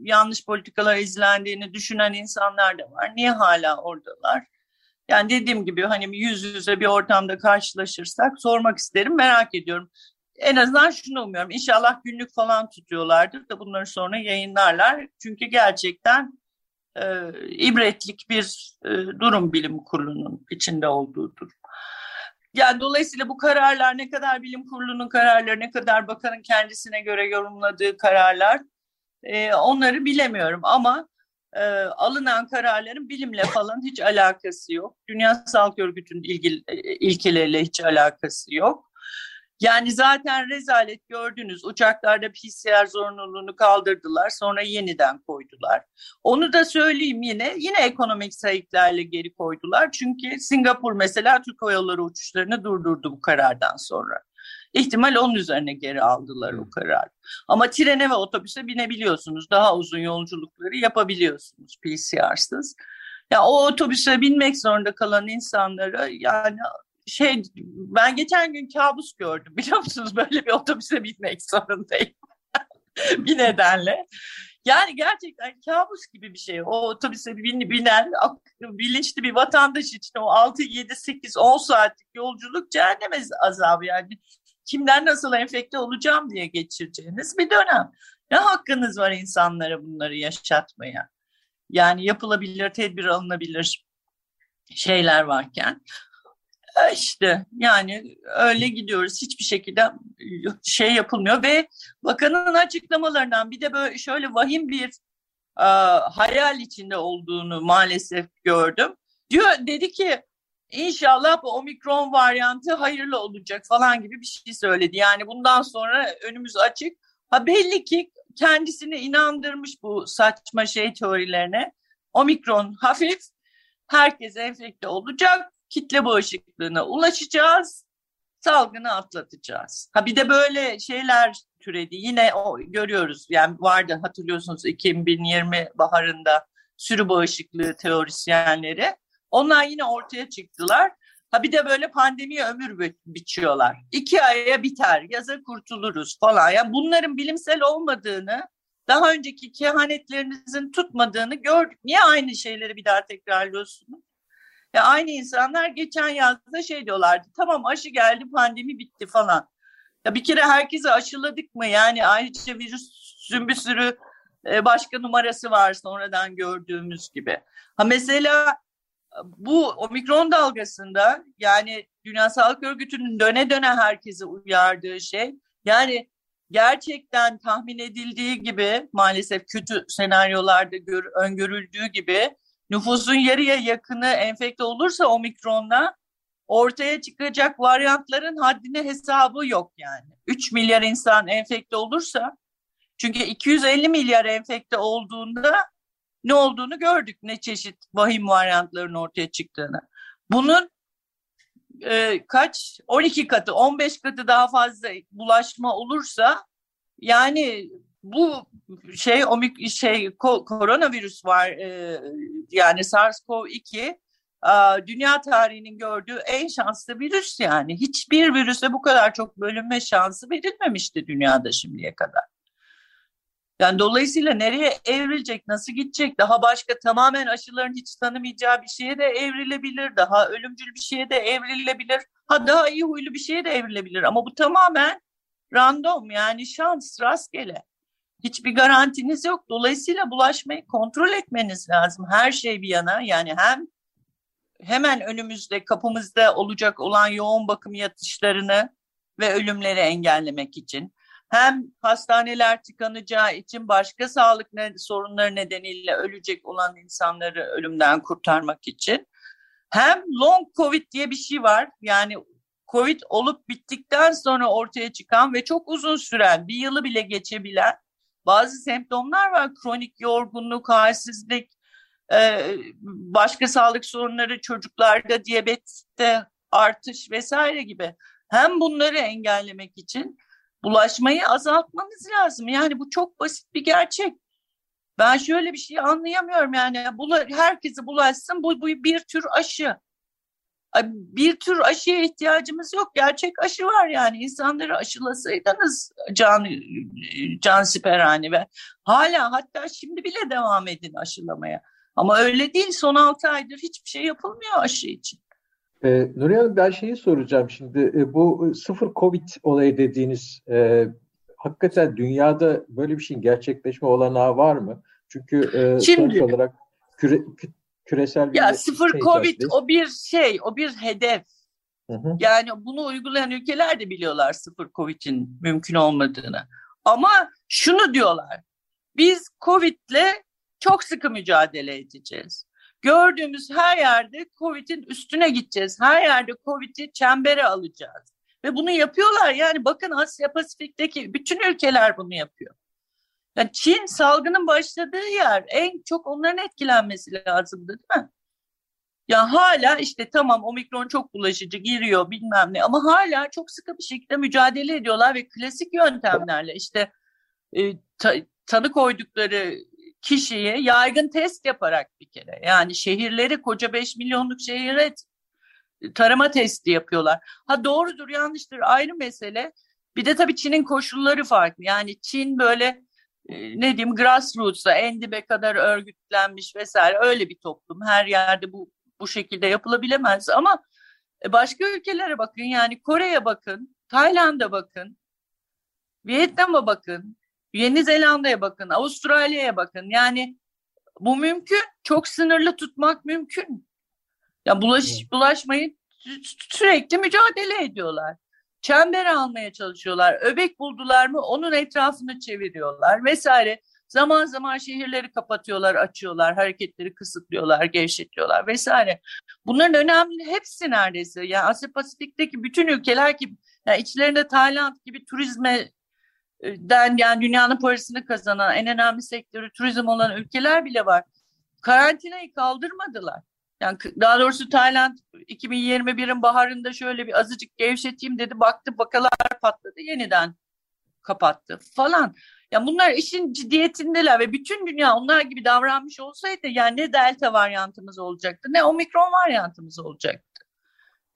B: yanlış politikalar izlendiğini düşünen insanlar da var. Niye hala oradalar? Yani dediğim gibi hani yüz yüze bir ortamda karşılaşırsak sormak isterim, merak ediyorum. En azından şunu umuyorum. İnşallah günlük falan tutuyorlardır da bunları sonra yayınlarlar. Çünkü gerçekten e, ibretlik bir e, durum bilim kurulunun içinde olduğu. Yani dolayısıyla bu kararlar ne kadar bilim kurulunun kararları, ne kadar bakanın kendisine göre yorumladığı kararlar e, onları bilemiyorum ama e, alınan kararların bilimle falan hiç alakası yok. Dünya Sağlık Örgütü'nün ilgili, e, ilkeleriyle hiç alakası yok. Yani zaten rezalet gördünüz. Uçaklarda PCR zorunluluğunu kaldırdılar. Sonra yeniden koydular. Onu da söyleyeyim yine. Yine ekonomik sayıklarla geri koydular. Çünkü Singapur mesela Türk Hava Yolları uçuşlarını durdurdu bu karardan sonra. İhtimal onun üzerine geri aldılar o kararı. Ama trene ve otobüse binebiliyorsunuz. Daha uzun yolculukları yapabiliyorsunuz PCR'sız. Ya o otobüse binmek zorunda kalan insanlara yani şey ben geçen gün kabus gördüm biliyor musunuz böyle bir otobüse binmek zorundayım bir nedenle. Yani gerçekten kabus gibi bir şey. O otobüse bin, binen bilinçli bir vatandaş için o 6, 7, 8, 10 saatlik yolculuk cehennem azabı yani. Kimden nasıl enfekte olacağım diye geçireceğiniz bir dönem. Ne hakkınız var insanlara bunları yaşatmaya? Yani yapılabilir, tedbir alınabilir şeyler varken. E, işte yani öyle gidiyoruz. Hiçbir şekilde şey yapılmıyor ve bakanın açıklamalarından bir de böyle şöyle vahim bir e, hayal içinde olduğunu maalesef gördüm. Diyor dedi ki inşallah bu omikron varyantı hayırlı olacak falan gibi bir şey söyledi. Yani bundan sonra önümüz açık. Ha belli ki kendisini inandırmış bu saçma şey teorilerine. Omikron hafif, herkes enfekte olacak kitle bağışıklığına ulaşacağız, salgını atlatacağız. Ha bir de böyle şeyler türedi. Yine o görüyoruz. Yani vardı hatırlıyorsunuz 2020 baharında sürü bağışıklığı teorisyenleri. Onlar yine ortaya çıktılar. Ha bir de böyle pandemiye ömür biçiyorlar. İki aya biter, yaza kurtuluruz falan. Yani bunların bilimsel olmadığını, daha önceki kehanetlerinizin tutmadığını gördük. Niye aynı şeyleri bir daha tekrarlıyorsunuz? Ya aynı insanlar geçen yazda şey diyorlardı. Tamam aşı geldi pandemi bitti falan. Ya bir kere herkese aşıladık mı? Yani ayrıca virüsün bir sürü e, başka numarası var sonradan gördüğümüz gibi. Ha mesela bu omikron dalgasında yani Dünya Sağlık Örgütü'nün döne döne herkese uyardığı şey yani gerçekten tahmin edildiği gibi maalesef kötü senaryolarda gör, öngörüldüğü gibi nüfusun yarıya yakını enfekte olursa omikronla ortaya çıkacak varyantların haddine hesabı yok yani. 3 milyar insan enfekte olursa çünkü 250 milyar enfekte olduğunda ne olduğunu gördük. Ne çeşit vahim varyantların ortaya çıktığını. Bunun e, kaç 12 katı 15 katı daha fazla bulaşma olursa yani bu şey omik şey ko, koronavirüs var e, yani SARS-CoV-2 e, dünya tarihinin gördüğü en şanslı virüs yani. Hiçbir virüse bu kadar çok bölünme şansı verilmemişti dünyada şimdiye kadar. Yani dolayısıyla nereye evrilecek, nasıl gidecek, daha başka tamamen aşıların hiç tanımayacağı bir şeye de evrilebilir, daha ölümcül bir şeye de evrilebilir, ha daha iyi huylu bir şeye de evrilebilir. Ama bu tamamen random yani şans, rastgele. Hiçbir garantiniz yok. Dolayısıyla bulaşmayı kontrol etmeniz lazım. Her şey bir yana yani hem hemen önümüzde kapımızda olacak olan yoğun bakım yatışlarını ve ölümleri engellemek için hem hastaneler tıkanacağı için başka sağlık sorunları nedeniyle ölecek olan insanları ölümden kurtarmak için hem long covid diye bir şey var. Yani covid olup bittikten sonra ortaya çıkan ve çok uzun süren bir yılı bile geçebilen bazı semptomlar var. Kronik yorgunluk, halsizlik, e, başka sağlık sorunları çocuklarda, diyabette artış vesaire gibi. Hem bunları engellemek için bulaşmayı azaltmamız lazım. Yani bu çok basit bir gerçek. Ben şöyle bir şey anlayamıyorum yani bula, herkesi bulaşsın bu, bu bir tür aşı. Bir tür aşıya ihtiyacımız yok. Gerçek aşı var yani. insanları aşılasaydınız can, can siperhane ve hala hatta şimdi bile devam edin aşılamaya. Ama öyle değil. Son 6 aydır hiçbir şey yapılmıyor aşı için.
C: E, Nuriye Hanım ben şeyi soracağım şimdi. E, bu sıfır Covid olayı dediğiniz e, hakikaten dünyada böyle bir şeyin gerçekleşme olanağı var mı? Çünkü e, Şimdi, sonuç olarak küre, küresel
B: bir Ya sıfır şey Covid o bir şey, o bir hedef. Hı hı. Yani bunu uygulayan ülkeler de biliyorlar sıfır Covid'in mümkün olmadığını. Ama şunu diyorlar. Biz Covid'le çok sıkı mücadele edeceğiz. Gördüğümüz her yerde Covid'in üstüne gideceğiz. Her yerde Covid'i çembere alacağız. Ve bunu yapıyorlar. Yani bakın Asya Pasifik'teki bütün ülkeler bunu yapıyor. Yani Çin salgının başladığı yer en çok onların etkilenmesi lazımdı değil mi? Ya hala işte tamam omikron çok bulaşıcı giriyor bilmem ne ama hala çok sıkı bir şekilde mücadele ediyorlar ve klasik yöntemlerle işte e, ta, tanı koydukları kişiye yaygın test yaparak bir kere yani şehirleri koca 5 milyonluk şehire tarama testi yapıyorlar. Ha doğrudur yanlıştır ayrı mesele. Bir de tabii Çin'in koşulları farklı. Yani Çin böyle e, ne diyeyim grassroots'a en dibe kadar örgütlenmiş vesaire öyle bir toplum. Her yerde bu bu şekilde yapılabilemez ama e, başka ülkelere bakın yani Kore'ye bakın, Tayland'a bakın, Vietnam'a bakın, Yeni Zelanda'ya bakın, Avustralya'ya bakın. Yani bu mümkün. Çok sınırlı tutmak mümkün. Ya bulaş, bulaşmayı sürekli mücadele ediyorlar. Çember almaya çalışıyorlar. Öbek buldular mı onun etrafını çeviriyorlar vesaire. Zaman zaman şehirleri kapatıyorlar, açıyorlar, hareketleri kısıtlıyorlar, gevşetiyorlar vesaire. Bunların önemli hepsi neredeyse. Yani Asya Pasifik'teki bütün ülkeler ki yani içlerinde Tayland gibi turizme den yani dünyanın parasını kazanan en önemli sektörü turizm olan ülkeler bile var. Karantinayı kaldırmadılar. Yani daha doğrusu Tayland 2021'in baharında şöyle bir azıcık gevşeteyim dedi. Baktı bakalar patladı yeniden kapattı falan. Yani bunlar işin ciddiyetindeler ve bütün dünya onlar gibi davranmış olsaydı yani ne delta varyantımız olacaktı ne omikron varyantımız olacaktı.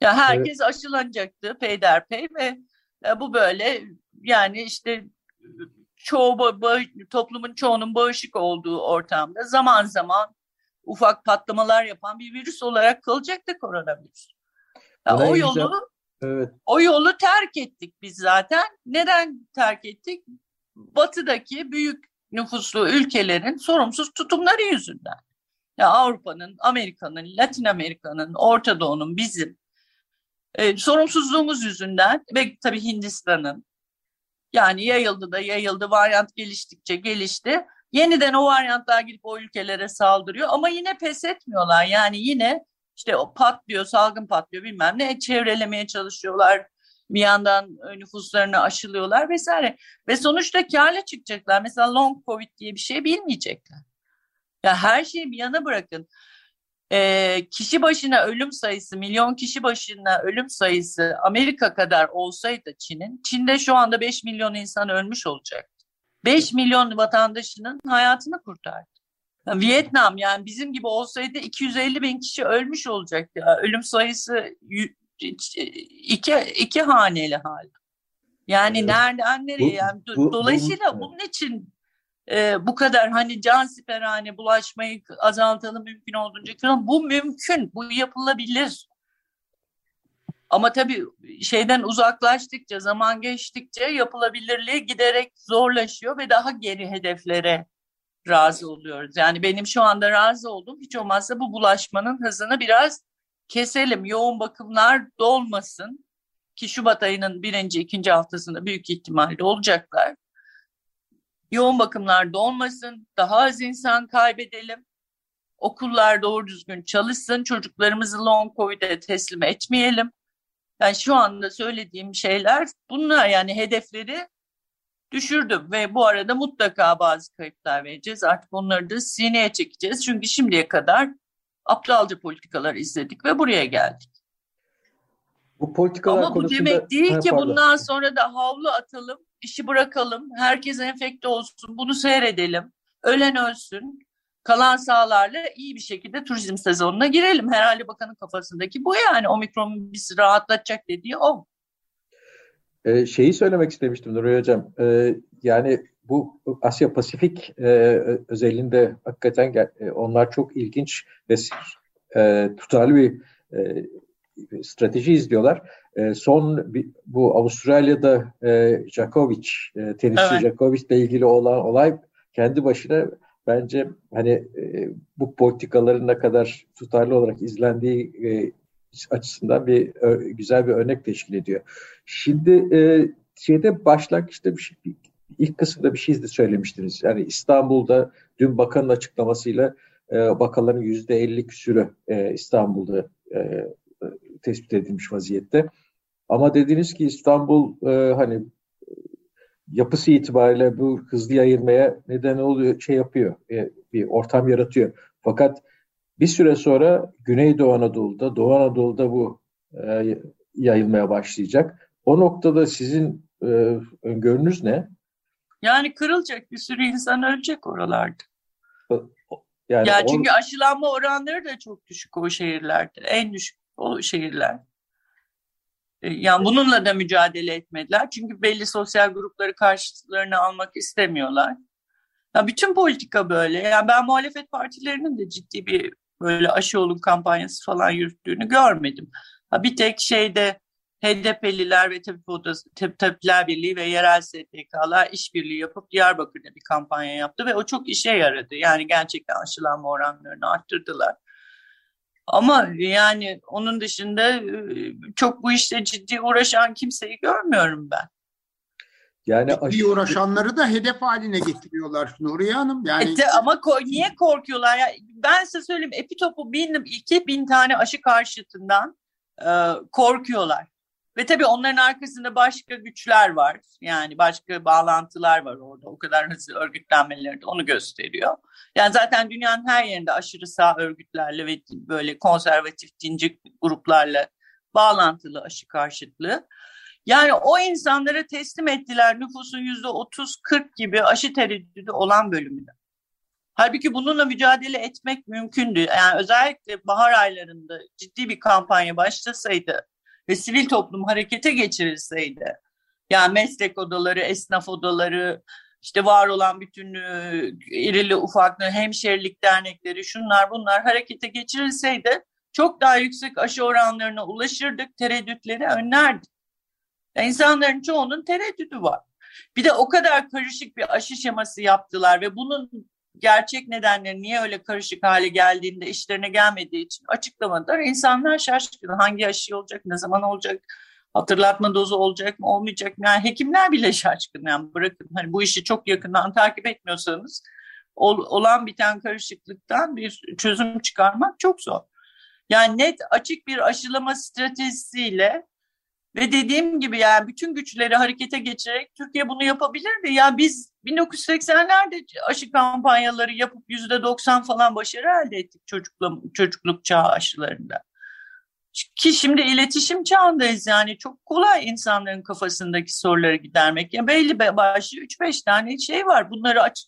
B: Ya yani herkes evet. aşılanacaktı peyderpey ve e, bu böyle yani işte çoğu toplumun çoğunun bağışık olduğu ortamda zaman zaman ufak patlamalar yapan bir virüs olarak kalacaktı koronavirüs. Ya o yolu evet. o yolu terk ettik biz zaten. Neden terk ettik? Batıdaki büyük nüfuslu ülkelerin sorumsuz tutumları yüzünden. Ya Avrupa'nın, Amerika'nın, Latin Amerika'nın, Orta Doğu'nun bizim e, sorumsuzluğumuz yüzünden ve tabii Hindistan'ın yani yayıldı da yayıldı, varyant geliştikçe gelişti. Yeniden o varyantlar gidip o ülkelere saldırıyor ama yine pes etmiyorlar. Yani yine işte o patlıyor, salgın patlıyor bilmem ne çevrelemeye çalışıyorlar. Bir yandan e, nüfuslarını aşılıyorlar vesaire. Ve sonuçta karla çıkacaklar. Mesela long covid diye bir şey bilmeyecekler. Ya her şeyi bir yana bırakın. E, kişi başına ölüm sayısı, milyon kişi başına ölüm sayısı Amerika kadar olsaydı Çin'in, Çin'de şu anda 5 milyon insan ölmüş olacak. 5 milyon vatandaşının hayatını kurtardı. Yani Vietnam yani bizim gibi olsaydı 250 bin kişi ölmüş olacaktı. Ölüm sayısı iki, iki haneli hal. Yani evet. nereden nereye? Yani bu, dolayısıyla bu, bunun için e, bu kadar hani can siperhane bulaşmayı azaltalım mümkün olduğunca bu mümkün. Bu yapılabilir. Ama tabii şeyden uzaklaştıkça, zaman geçtikçe yapılabilirliği giderek zorlaşıyor ve daha geri hedeflere razı oluyoruz. Yani benim şu anda razı olduğum hiç olmazsa bu bulaşmanın hızını biraz keselim. Yoğun bakımlar dolmasın ki Şubat ayının birinci, ikinci haftasında büyük ihtimalle olacaklar. Yoğun bakımlar dolmasın, daha az insan kaybedelim. Okullar doğru düzgün çalışsın, çocuklarımızı long covid'e teslim etmeyelim. Yani şu anda söylediğim şeyler bunlar yani hedefleri düşürdüm ve bu arada mutlaka bazı kayıplar vereceğiz. Artık onları da sineye çekeceğiz. Çünkü şimdiye kadar aptalca politikalar izledik ve buraya geldik.
C: Bu politikalar
B: Ama bu demek değil ha, ki pardon. bundan sonra da havlu atalım, işi bırakalım, herkes enfekte olsun, bunu seyredelim. ölen ölsün, kalan sahalarla iyi bir şekilde turizm sezonuna girelim. Herhalde bakanın kafasındaki bu yani omikron bizi rahatlatacak dediği o.
C: Ee, şeyi söylemek istemiştim Nuri Hocam. Ee, yani bu Asya Pasifik e, özelinde hakikaten e, onlar çok ilginç ve e, tutarlı bir e, strateji izliyorlar. E, son bu Avustralya'da e, Djokovic, e, tenisçi evet. Djokovic ile ilgili olan olay kendi başına bence hani e, bu politikaların ne kadar tutarlı olarak izlendiği e, açısından bir ö, güzel bir örnek teşkil ediyor. Şimdi e, şeyde başlangıçta bir şey, ilk kısımda bir şey de söylemiştiniz. Yani İstanbul'da dün bakanın açıklamasıyla e, vakaların yüzde elli küsürü e, İstanbul'da e, tespit edilmiş vaziyette. Ama dediniz ki İstanbul e, hani yapısı itibariyle bu hızlı yayılmaya neden oluyor, şey yapıyor, e, bir ortam yaratıyor. Fakat bir süre sonra Güneydoğu Anadolu'da, Doğu Anadolu'da bu e, yayılmaya başlayacak. O noktada sizin e, öngörünüz ne?
B: Yani kırılacak bir sürü insan ölecek oralarda. Yani ya çünkü or- aşılanma oranları da çok düşük o şehirlerde. En düşük o şehirler. E, yani bununla da mücadele etmediler. Çünkü belli sosyal grupları karşılarına almak istemiyorlar. Ya bütün politika böyle. Yani ben muhalefet partilerinin de ciddi bir böyle aşı olun kampanyası falan yürüttüğünü görmedim. Ha bir tek şeyde HDP'liler ve Tabip Odası, Tabipler Birliği ve yerel STK'lar işbirliği yapıp Diyarbakır'da bir kampanya yaptı ve o çok işe yaradı. Yani gerçekten aşılanma oranlarını arttırdılar. Ama yani onun dışında e, çok bu işte ciddi uğraşan kimseyi görmüyorum ben.
A: Yani ciddi uğraşanları da hedef haline getiriyorlar Nuriye Hanım. Yani
B: e ama ko- niye korkuyorlar? Ya ben size söyleyeyim epitopu bin, iki bin tane aşı karşıtından e, korkuyorlar. Ve tabii onların arkasında başka güçler var. Yani başka bağlantılar var orada. O kadar hızlı örgütlenmeleri de onu gösteriyor. Yani zaten dünyanın her yerinde aşırı sağ örgütlerle ve böyle konservatif dinci gruplarla bağlantılı aşı karşıtlığı. Yani o insanlara teslim ettiler nüfusun yüzde 30-40 gibi aşı tereddüdü olan bölümünü. Halbuki bununla mücadele etmek mümkündü. Yani özellikle bahar aylarında ciddi bir kampanya başlasaydı ve sivil toplum harekete geçirilseydi, yani meslek odaları, esnaf odaları, işte var olan bütün e, irili ufaklı hemşerilik dernekleri, şunlar bunlar harekete geçirilseydi çok daha yüksek aşı oranlarına ulaşırdık, tereddütleri önlerdik. Yani insanların çoğunun tereddütü var. Bir de o kadar karışık bir aşı şeması yaptılar ve bunun gerçek nedenleri niye öyle karışık hale geldiğinde işlerine gelmediği için açıklamadılar. İnsanlar şaşkın. Hangi aşı olacak, ne zaman olacak, hatırlatma dozu olacak mı, olmayacak mı? Yani hekimler bile şaşkın. Yani bırakın hani bu işi çok yakından takip etmiyorsanız ol, olan biten karışıklıktan bir çözüm çıkarmak çok zor. Yani net açık bir aşılama stratejisiyle ve dediğim gibi yani bütün güçleri harekete geçirerek Türkiye bunu yapabilirdi. Yani biz 1980'lerde aşı kampanyaları yapıp yüzde 90 falan başarı elde ettik çocukluk, çocukluk çağı aşılarında. Ki şimdi iletişim çağındayız yani çok kolay insanların kafasındaki soruları gidermek. Ya belli başlı 3-5 tane şey var. Bunları aç,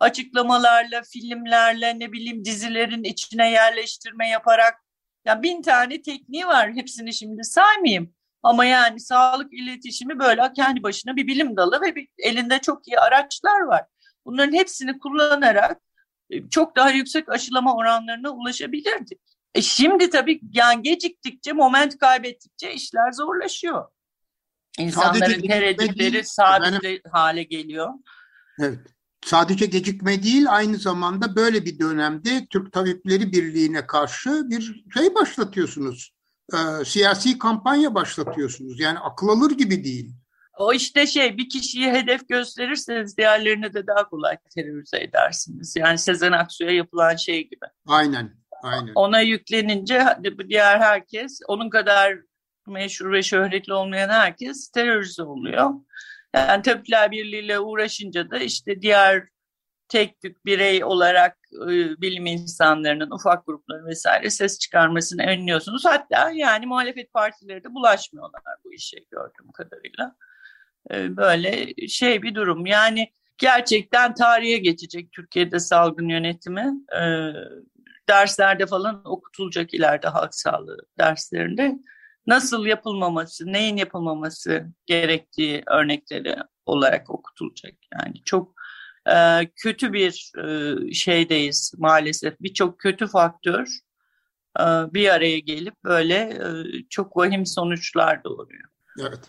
B: açıklamalarla, filmlerle, ne bileyim dizilerin içine yerleştirme yaparak ya bin tane tekniği var. Hepsini şimdi saymayayım. Ama yani sağlık iletişimi böyle kendi başına bir bilim dalı ve bir, elinde çok iyi araçlar var. Bunların hepsini kullanarak e, çok daha yüksek aşılama oranlarına ulaşabilirdik. E şimdi tabii yani geciktikçe, moment kaybettikçe işler zorlaşıyor. İnsanların tereddütleri sabit yani, hale geliyor.
A: Evet. Sadece gecikme değil, aynı zamanda böyle bir dönemde Türk Tabipleri Birliği'ne karşı bir şey başlatıyorsunuz e, siyasi kampanya başlatıyorsunuz. Yani akıl alır gibi değil.
B: O işte şey bir kişiyi hedef gösterirseniz diğerlerini de daha kolay terörize edersiniz. Yani Sezen Aksu'ya yapılan şey gibi.
A: Aynen, aynen.
B: Ona yüklenince diğer herkes onun kadar meşhur ve şöhretli olmayan herkes terörize oluyor. Yani Tabipler Birliği ile uğraşınca da işte diğer tek tük birey olarak bilim insanlarının, ufak grupların vesaire ses çıkarmasını önlüyorsunuz. Hatta yani muhalefet partileri de bulaşmıyorlar bu işe gördüğüm kadarıyla. E, böyle şey bir durum. Yani gerçekten tarihe geçecek Türkiye'de salgın yönetimi. E, derslerde falan okutulacak ileride halk sağlığı derslerinde. Nasıl yapılmaması, neyin yapılmaması gerektiği örnekleri olarak okutulacak. Yani çok e, kötü bir e, şeydeyiz maalesef. Birçok kötü faktör e, bir araya gelip böyle e, çok vahim sonuçlar doğuruyor.
A: Evet.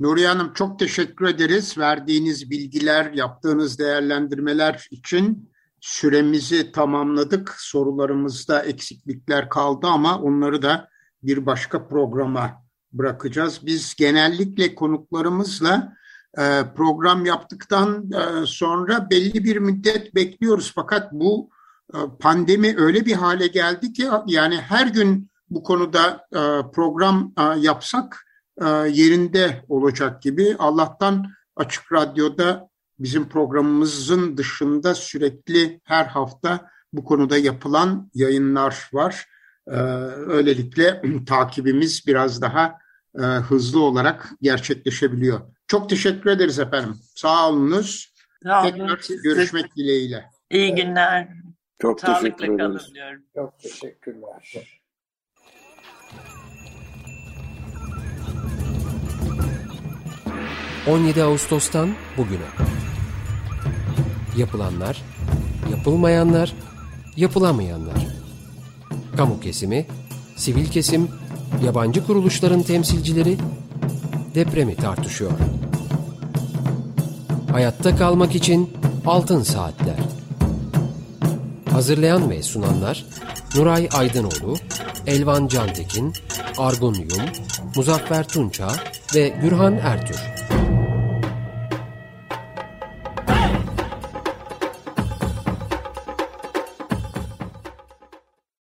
A: Nuriye Hanım çok teşekkür ederiz. Verdiğiniz bilgiler, yaptığınız değerlendirmeler için süremizi tamamladık. Sorularımızda eksiklikler kaldı ama onları da bir başka programa bırakacağız. Biz genellikle konuklarımızla program yaptıktan e, sonra belli bir müddet bekliyoruz. Fakat bu e, pandemi öyle bir hale geldi ki yani her gün bu konuda program yapsak yerinde olacak gibi. Allah'tan Açık Radyo'da bizim programımızın dışında sürekli her hafta bu konuda yapılan yayınlar var. Öylelikle takibimiz biraz daha hızlı olarak gerçekleşebiliyor. Çok teşekkür ederiz efendim. Sağ olunuz. Sağ olun. Tekrar görüşmek dileğiyle.
B: İyi günler.
C: Çok Sağlıklı teşekkür ederiz.
A: Çok teşekkürler.
D: 17 Ağustos'tan bugüne. Yapılanlar, yapılmayanlar, yapılamayanlar. Kamu kesimi, sivil kesim, yabancı kuruluşların temsilcileri depremi tartışıyor. Hayatta kalmak için altın saatler. Hazırlayan ve sunanlar Nuray Aydınoğlu, Elvan Cantekin, Argun Yum, Muzaffer Tunça ve Gürhan Ertür.